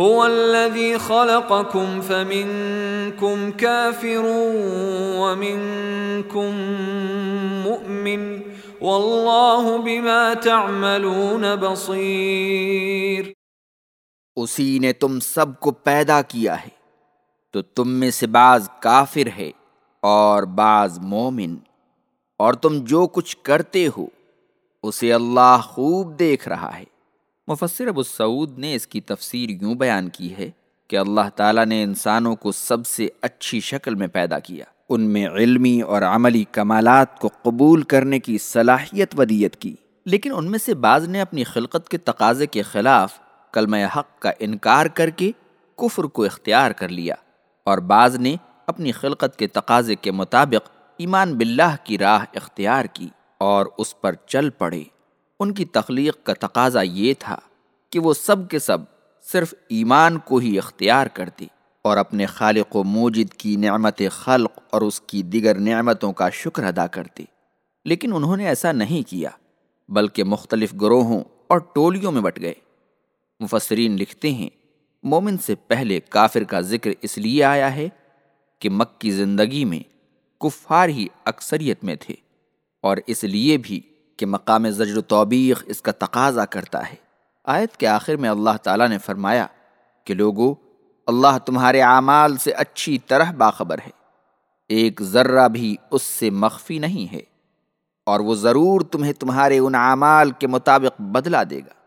هو الذي خلقكم فمنكم كافر ومنكم مؤمن والله بما تعملون بصير اسی نے تم سب کو پیدا کیا ہے تو تم میں سے بعض کافر ہے اور بعض مومن اور تم جو کچھ کرتے ہو اسے اللہ خوب دیکھ رہا ہے مفسر ابو سعود نے اس کی تفسیر یوں بیان کی ہے کہ اللہ تعالیٰ نے انسانوں کو سب سے اچھی شکل میں پیدا کیا۔ ان میں علمی اور عملی کمالات کو قبول کرنے کی صلاحیت ودیت کی۔ لیکن ان میں سے بعض نے اپنی خلقت کے تقاضے کے خلاف کلمہ حق کا انکار کر کے کفر کو اختیار کر لیا اور بعض نے اپنی خلقت کے تقاضے کے مطابق ایمان باللہ کی راہ اختیار کی اور اس پر چل پڑے۔ ان کی تخلیق کا تقاضا یہ تھا کہ وہ سب کے سب صرف ایمان کو ہی اختیار کرتے اور اپنے خالق و موجد کی نعمت خلق اور اس کی دیگر نعمتوں کا شکر ادا کرتے۔ لیکن انہوں نے ایسا نہیں کیا، بلکہ مختلف گروہوں اور ٹولیوں میں بٹ گئے۔ مفسرین لکھتے ہیں، مومن سے پہلے کافر کا ذکر اس لیے آیا ہے کہ مکی زندگی میں کفار ہی اکثریت میں تھے اور اس لیے بھی کہ مقام زجر و توبیخ اس کا تقاضا کرتا ہے۔ آیت کے آخر میں اللہ تعالیٰ نے فرمایا کہ لوگو، اللہ تمہارے اعمال سے اچھی طرح باخبر ہے۔ ایک ذرہ بھی اس سے مخفی نہیں ہے اور وہ ضرور تمہیں تمہارے ان اعمال کے مطابق بدلا دے گا۔